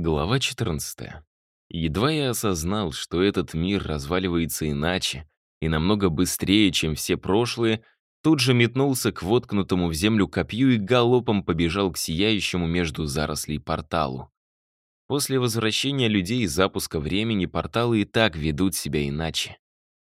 Глава 14. Едва я осознал, что этот мир разваливается иначе и намного быстрее, чем все прошлые, тут же метнулся к воткнутому в землю копью и галопом побежал к сияющему между зарослей порталу. После возвращения людей и запуска времени порталы и так ведут себя иначе.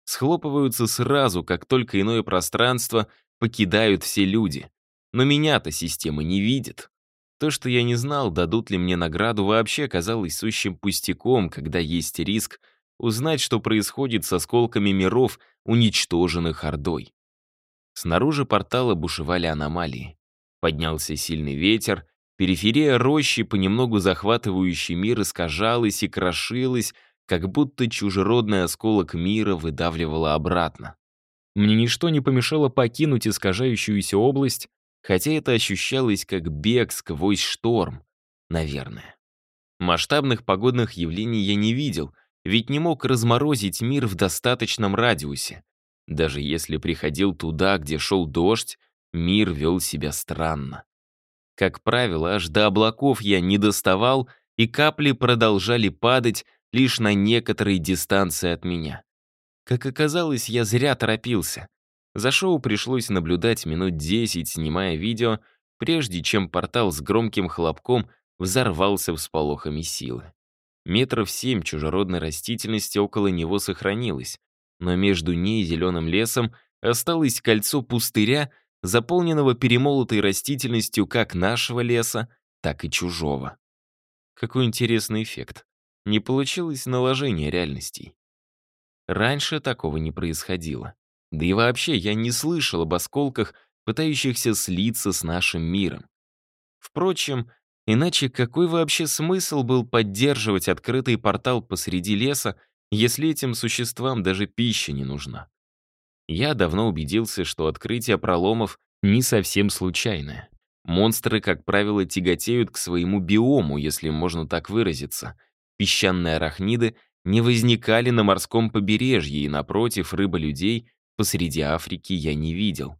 Схлопываются сразу, как только иное пространство покидают все люди. Но меня-то система не видит. То, что я не знал, дадут ли мне награду, вообще казалось сущим пустяком, когда есть риск узнать, что происходит с осколками миров, уничтоженных Ордой. Снаружи портала бушевали аномалии. Поднялся сильный ветер, периферия рощи, понемногу захватывающий мир, искажалась и крошилась, как будто чужеродный осколок мира выдавливала обратно. Мне ничто не помешало покинуть искажающуюся область, хотя это ощущалось как бег сквозь шторм, наверное. Масштабных погодных явлений я не видел, ведь не мог разморозить мир в достаточном радиусе. Даже если приходил туда, где шел дождь, мир вел себя странно. Как правило, аж до облаков я не доставал, и капли продолжали падать лишь на некоторой дистанции от меня. Как оказалось, я зря торопился. За шоу пришлось наблюдать минут 10, снимая видео, прежде чем портал с громким хлопком взорвался всполохами силы. Метров семь чужеродной растительности около него сохранилось, но между ней и зеленым лесом осталось кольцо пустыря, заполненного перемолотой растительностью как нашего леса, так и чужого. Какой интересный эффект. Не получилось наложение реальностей. Раньше такого не происходило. Да и вообще, я не слышал об осколках, пытающихся слиться с нашим миром. Впрочем, иначе какой вообще смысл был поддерживать открытый портал посреди леса, если этим существам даже пища не нужна? Я давно убедился, что открытие проломов не совсем случайное. Монстры, как правило, тяготеют к своему биому, если можно так выразиться. Песчаные арахниды не возникали на морском побережье, и, напротив, рыба-людей посреди Африки я не видел.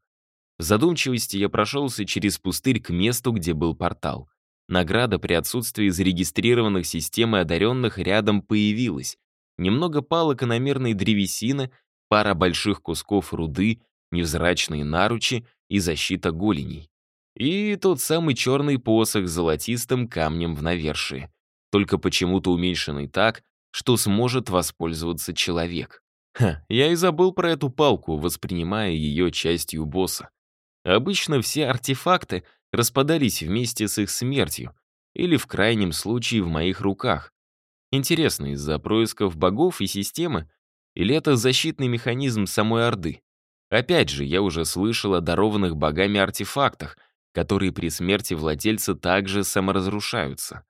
В задумчивости я прошелся через пустырь к месту, где был портал. Награда при отсутствии зарегистрированных систем и одаренных рядом появилась. Немного палок иномерной древесины, пара больших кусков руды, невзрачные наручи и защита голеней. И тот самый черный посох с золотистым камнем в навершии, только почему-то уменьшенный так, что сможет воспользоваться человек. Ха, я и забыл про эту палку, воспринимая ее частью босса. Обычно все артефакты распадались вместе с их смертью, или в крайнем случае в моих руках. Интересно, из-за происков богов и системы, или это защитный механизм самой Орды? Опять же, я уже слышал о дарованных богами артефактах, которые при смерти владельца также саморазрушаются.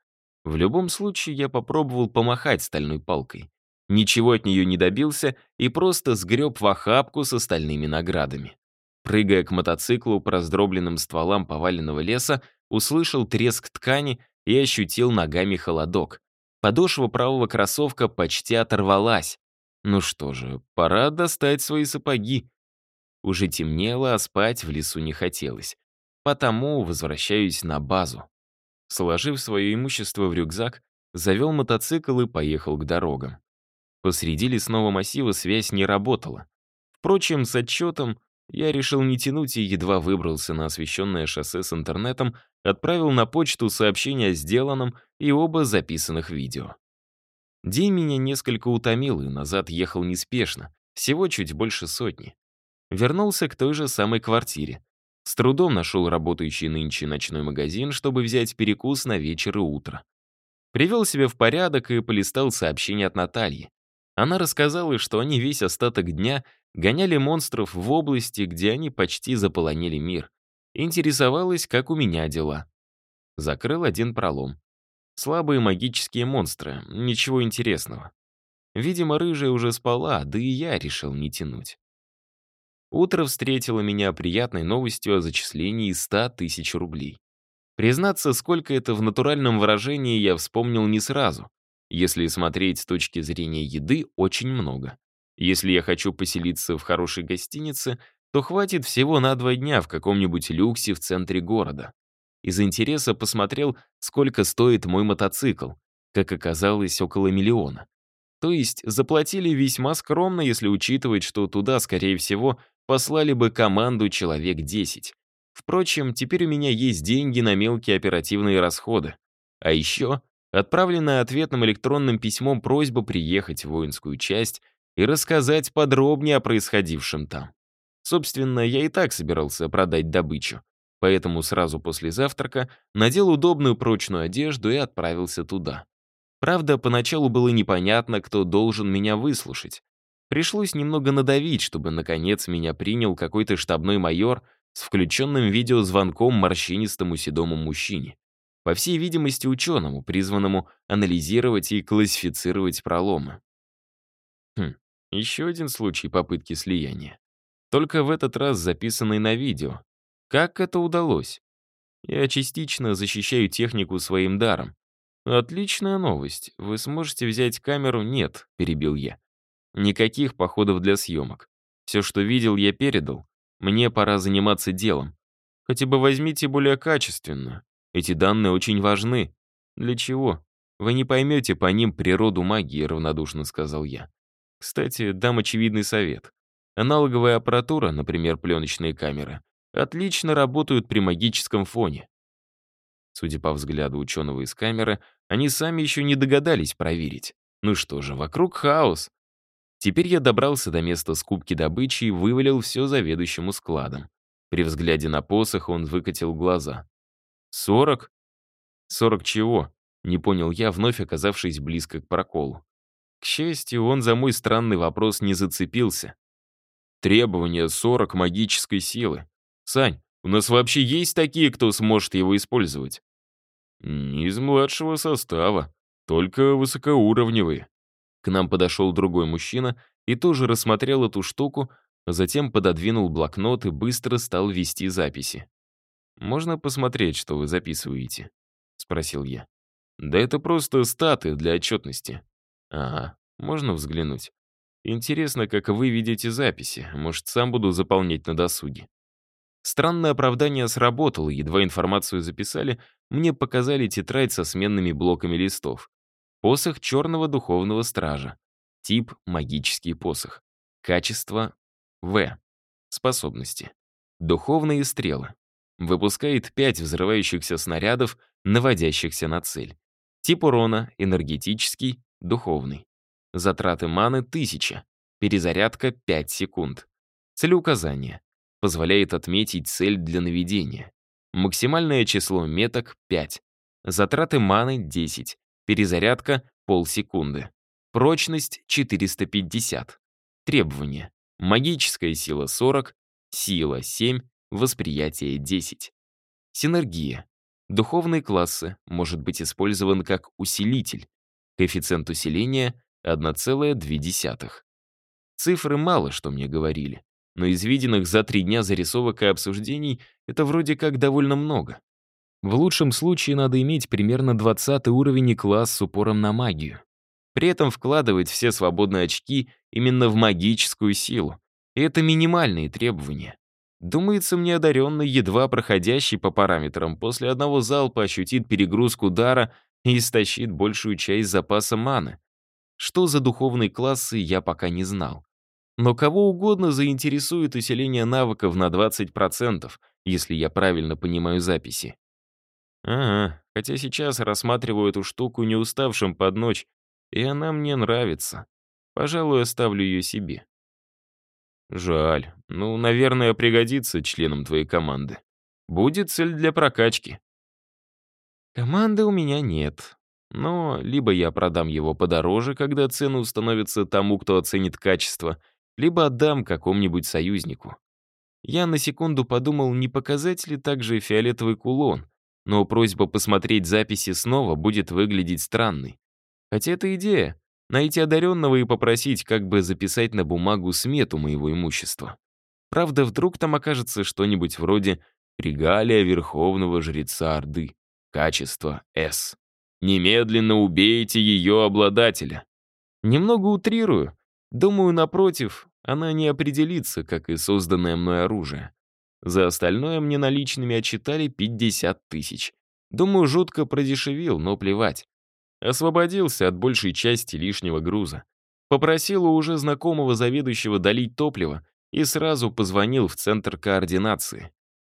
В любом случае, я попробовал помахать стальной палкой ничего от нее не добился и просто сгреб в охапку с остальными наградами. Прыгая к мотоциклу по раздробленным стволам поваленного леса, услышал треск ткани и ощутил ногами холодок. Подошва правого кроссовка почти оторвалась. Ну что же, пора достать свои сапоги. Уже темнело, а спать в лесу не хотелось. Потому возвращаюсь на базу. Сложив свое имущество в рюкзак, завел мотоцикл и поехал к дорогам. Посреди лесного массива связь не работала. Впрочем, с отчетом я решил не тянуть и едва выбрался на освещенное шоссе с интернетом, отправил на почту сообщение о сделанном и оба записанных видео. День меня несколько утомил, и назад ехал неспешно, всего чуть больше сотни. Вернулся к той же самой квартире. С трудом нашел работающий нынче ночной магазин, чтобы взять перекус на вечер и утро. Привел себя в порядок и полистал сообщение от Натальи. Она рассказала, что они весь остаток дня гоняли монстров в области, где они почти заполонили мир. Интересовалась, как у меня дела. Закрыл один пролом. Слабые магические монстры, ничего интересного. Видимо, рыжая уже спала, да и я решил не тянуть. Утро встретило меня приятной новостью о зачислении 100 тысяч рублей. Признаться, сколько это в натуральном выражении, я вспомнил не сразу. Если смотреть с точки зрения еды, очень много. Если я хочу поселиться в хорошей гостинице, то хватит всего на два дня в каком-нибудь люксе в центре города. Из интереса посмотрел, сколько стоит мой мотоцикл. как оказалось, около миллиона. То есть заплатили весьма скромно, если учитывать, что туда, скорее всего, послали бы команду человек 10. Впрочем, теперь у меня есть деньги на мелкие оперативные расходы. А еще отправленная ответным электронным письмом просьба приехать в воинскую часть и рассказать подробнее о происходившем там. Собственно, я и так собирался продать добычу. Поэтому сразу после завтрака надел удобную прочную одежду и отправился туда. Правда, поначалу было непонятно, кто должен меня выслушать. Пришлось немного надавить, чтобы, наконец, меня принял какой-то штабной майор с включенным видеозвонком морщинистому седому мужчине. По всей видимости, ученому, призванному анализировать и классифицировать проломы. Хм, еще один случай попытки слияния. Только в этот раз записанный на видео. Как это удалось? Я частично защищаю технику своим даром. Отличная новость. Вы сможете взять камеру? Нет, перебил я. Никаких походов для съемок. Все, что видел, я передал. Мне пора заниматься делом. Хотя бы возьмите более качественно. Эти данные очень важны. Для чего? Вы не поймете по ним природу магии, равнодушно сказал я. Кстати, дам очевидный совет. Аналоговая аппаратура, например, пленочные камеры, отлично работают при магическом фоне. Судя по взгляду ученого из камеры, они сами еще не догадались проверить. Ну что же, вокруг хаос. Теперь я добрался до места скупки добычи и вывалил все заведующему складом. При взгляде на посох он выкатил глаза. «Сорок?» «Сорок чего?» — не понял я, вновь оказавшись близко к проколу. К счастью, он за мой странный вопрос не зацепился. Требование 40 магической силы. Сань, у нас вообще есть такие, кто сможет его использовать? Не из младшего состава, только высокоуровневые. К нам подошел другой мужчина и тоже рассмотрел эту штуку, а затем пододвинул блокнот и быстро стал вести записи. «Можно посмотреть, что вы записываете?» — спросил я. «Да это просто статы для отчетности». «Ага, можно взглянуть?» Интересно, как вы видите записи. Может, сам буду заполнять на досуге. Странное оправдание сработало, едва информацию записали, мне показали тетрадь со сменными блоками листов. Посох черного духовного стража. Тип — магический посох. Качество — В. Способности. Духовные стрелы. Выпускает 5 взрывающихся снарядов, наводящихся на цель. Тип урона — энергетический, духовный. Затраты маны — 1000. Перезарядка — 5 секунд. Целеуказание. Позволяет отметить цель для наведения. Максимальное число меток — 5. Затраты маны — 10. Перезарядка — полсекунды. Прочность — 450. Требования. Магическая сила — 40. Сила — 7. Восприятие — 10. Синергия. Духовные классы может быть использован как усилитель. Коэффициент усиления 1,2. Цифры мало что мне говорили, но из виденных за три дня зарисовок и обсуждений это вроде как довольно много. В лучшем случае надо иметь примерно 20 уровень и класс с упором на магию. При этом вкладывать все свободные очки именно в магическую силу. И это минимальные требования. Думается, мне одаренный, едва проходящий по параметрам, после одного залпа ощутит перегрузку дара и истощит большую часть запаса маны. Что за духовные классы, я пока не знал. Но кого угодно заинтересует усиление навыков на 20%, если я правильно понимаю записи. Ага, хотя сейчас рассматриваю эту штуку не уставшим под ночь, и она мне нравится. Пожалуй, оставлю ее себе. Жаль. Ну, наверное, пригодится членам твоей команды. Будет цель для прокачки. Команды у меня нет. Но либо я продам его подороже, когда цены установятся тому, кто оценит качество, либо отдам какому-нибудь союзнику. Я на секунду подумал, не показать ли также фиолетовый кулон, но просьба посмотреть записи снова будет выглядеть странной. Хотя это идея — найти одаренного и попросить как бы записать на бумагу смету моего имущества. Правда, вдруг там окажется что-нибудь вроде «Регалия Верховного Жреца Орды. Качество С». Немедленно убейте ее обладателя. Немного утрирую. Думаю, напротив, она не определится, как и созданное мной оружие. За остальное мне наличными отчитали 50 тысяч. Думаю, жутко продешевил, но плевать. Освободился от большей части лишнего груза. Попросил у уже знакомого заведующего долить топливо и сразу позвонил в центр координации.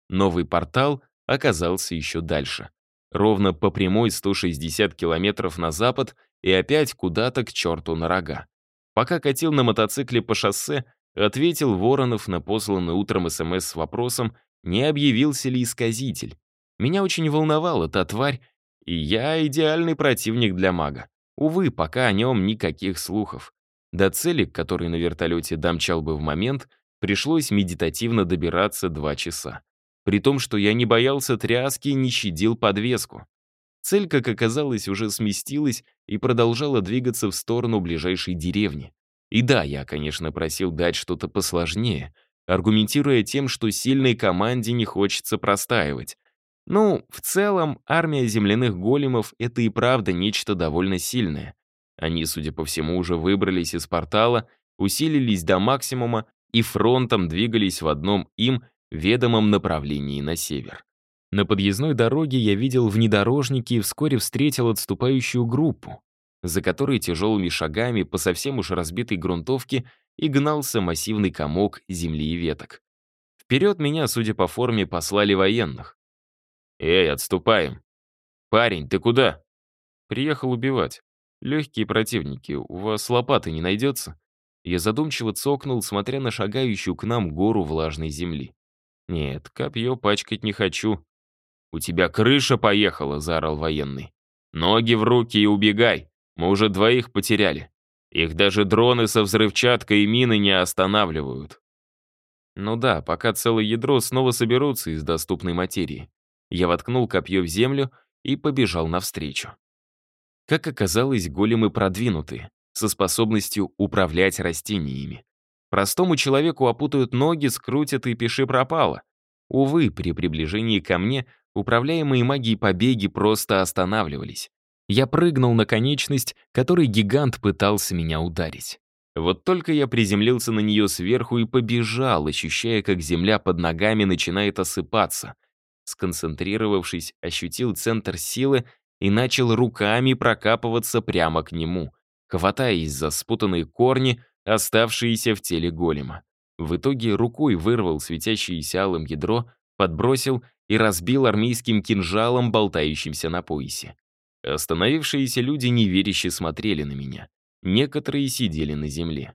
Новый портал оказался еще дальше. Ровно по прямой 160 километров на запад и опять куда-то к черту на рога. Пока катил на мотоцикле по шоссе, ответил Воронов на посланный утром СМС с вопросом, не объявился ли исказитель. Меня очень волновала та тварь, и я идеальный противник для мага. Увы, пока о нем никаких слухов. До цели, к которой на вертолете домчал бы в момент, пришлось медитативно добираться два часа. При том, что я не боялся тряски и не щадил подвеску. Цель, как оказалось, уже сместилась и продолжала двигаться в сторону ближайшей деревни. И да, я, конечно, просил дать что-то посложнее, аргументируя тем, что сильной команде не хочется простаивать. Ну, в целом, армия земляных големов — это и правда нечто довольно сильное. Они, судя по всему, уже выбрались из портала, усилились до максимума и фронтом двигались в одном им ведомом направлении на север. На подъездной дороге я видел внедорожники и вскоре встретил отступающую группу, за которой тяжелыми шагами по совсем уж разбитой грунтовке и гнался массивный комок земли и веток. Вперед меня, судя по форме, послали военных. «Эй, отступаем!» «Парень, ты куда?» «Приехал убивать. Легкие противники, у вас лопаты не найдется?» Я задумчиво цокнул, смотря на шагающую к нам гору влажной земли. «Нет, копье пачкать не хочу». «У тебя крыша поехала», — заорал военный. «Ноги в руки и убегай. Мы уже двоих потеряли. Их даже дроны со взрывчаткой и мины не останавливают». Ну да, пока целое ядро снова соберутся из доступной материи. Я воткнул копье в землю и побежал навстречу. Как оказалось, големы продвинутые, со способностью управлять растениями. Простому человеку опутают ноги, скрутят и пиши пропало. Увы, при приближении ко мне управляемые магией побеги просто останавливались. Я прыгнул на конечность, которой гигант пытался меня ударить. Вот только я приземлился на нее сверху и побежал, ощущая, как земля под ногами начинает осыпаться. Сконцентрировавшись, ощутил центр силы и начал руками прокапываться прямо к нему, хватаясь за спутанные корни, оставшиеся в теле голема. В итоге рукой вырвал светящееся алым ядро, подбросил и разбил армейским кинжалом, болтающимся на поясе. Остановившиеся люди неверяще смотрели на меня. Некоторые сидели на земле.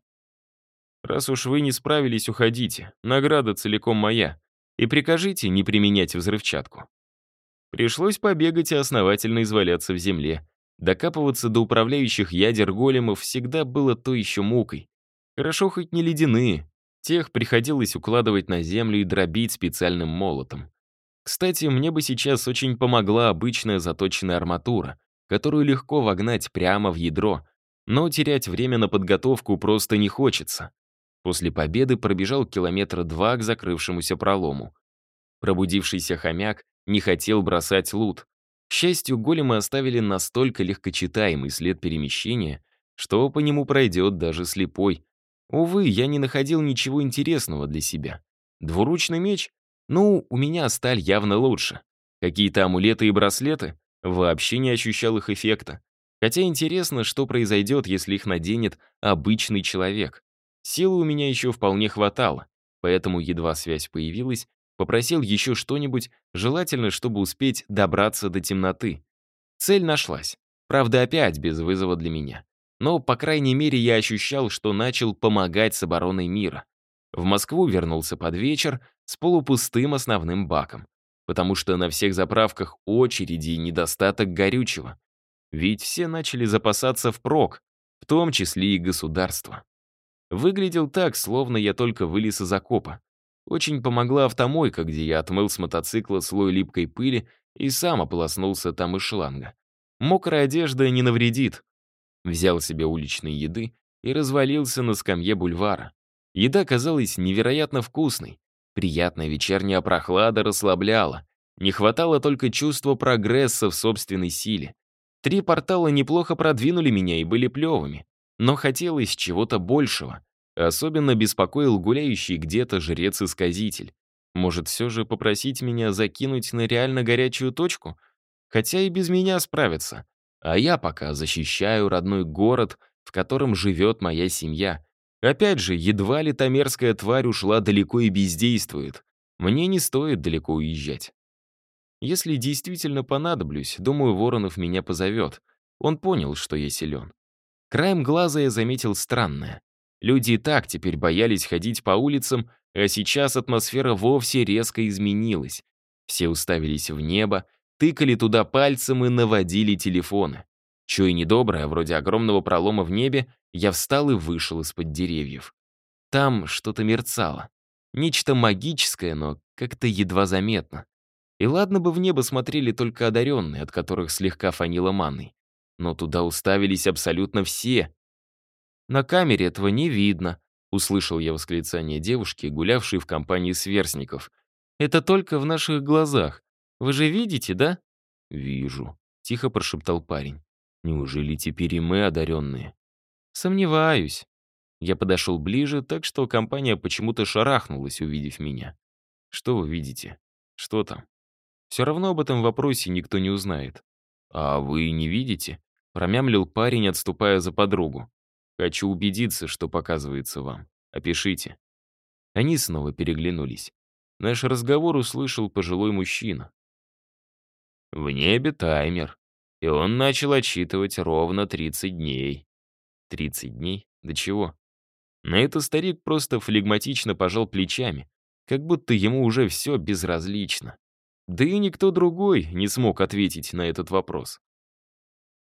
«Раз уж вы не справились, уходите. Награда целиком моя. И прикажите не применять взрывчатку». Пришлось побегать и основательно изваляться в земле. Докапываться до управляющих ядер големов всегда было то еще мукой. Хорошо хоть не ледяные. Тех приходилось укладывать на землю и дробить специальным молотом. Кстати, мне бы сейчас очень помогла обычная заточенная арматура, которую легко вогнать прямо в ядро, но терять время на подготовку просто не хочется. После победы пробежал километра два к закрывшемуся пролому. Пробудившийся хомяк не хотел бросать лут. К счастью, големы оставили настолько легкочитаемый след перемещения, что по нему пройдет даже слепой, Увы, я не находил ничего интересного для себя. Двуручный меч? Ну, у меня сталь явно лучше. Какие-то амулеты и браслеты? Вообще не ощущал их эффекта. Хотя интересно, что произойдет, если их наденет обычный человек. Силы у меня еще вполне хватало, поэтому едва связь появилась, попросил еще что-нибудь, желательно, чтобы успеть добраться до темноты. Цель нашлась. Правда, опять без вызова для меня. Но, по крайней мере, я ощущал, что начал помогать с обороной мира. В Москву вернулся под вечер с полупустым основным баком, потому что на всех заправках очереди и недостаток горючего. Ведь все начали запасаться впрок, в том числе и государство. Выглядел так, словно я только вылез из окопа. Очень помогла автомойка, где я отмыл с мотоцикла слой липкой пыли и сам ополоснулся там из шланга. Мокрая одежда не навредит, Взял себе уличной еды и развалился на скамье бульвара. Еда казалась невероятно вкусной. Приятная вечерняя прохлада расслабляла. Не хватало только чувства прогресса в собственной силе. Три портала неплохо продвинули меня и были плевыми. Но хотелось чего-то большего. Особенно беспокоил гуляющий где-то жрец-исказитель. Может, все же попросить меня закинуть на реально горячую точку? Хотя и без меня справиться. А я пока защищаю родной город, в котором живет моя семья. Опять же, едва ли та мерзкая тварь ушла далеко и бездействует. Мне не стоит далеко уезжать. Если действительно понадоблюсь, думаю, Воронов меня позовет. Он понял, что я силен. Краем глаза я заметил странное. Люди и так теперь боялись ходить по улицам, а сейчас атмосфера вовсе резко изменилась. Все уставились в небо, тыкали туда пальцем и наводили телефоны. Чуя недоброе, вроде огромного пролома в небе, я встал и вышел из-под деревьев. Там что-то мерцало. Нечто магическое, но как-то едва заметно. И ладно бы в небо смотрели только одаренные, от которых слегка фанило манной. Но туда уставились абсолютно все. На камере этого не видно, услышал я восклицание девушки, гулявшей в компании сверстников. Это только в наших глазах. Вы же видите, да? Вижу, тихо прошептал парень. Неужели теперь и мы одаренные? Сомневаюсь. Я подошел ближе, так что компания почему-то шарахнулась, увидев меня. Что вы видите? Что там? Все равно об этом вопросе никто не узнает. А вы не видите? Промямлил парень, отступая за подругу. Хочу убедиться, что показывается вам. Опишите. Они снова переглянулись. Наш разговор услышал пожилой мужчина. В небе таймер, и он начал отсчитывать ровно 30 дней. 30 дней? До чего? На это старик просто флегматично пожал плечами, как будто ему уже все безразлично. Да и никто другой не смог ответить на этот вопрос.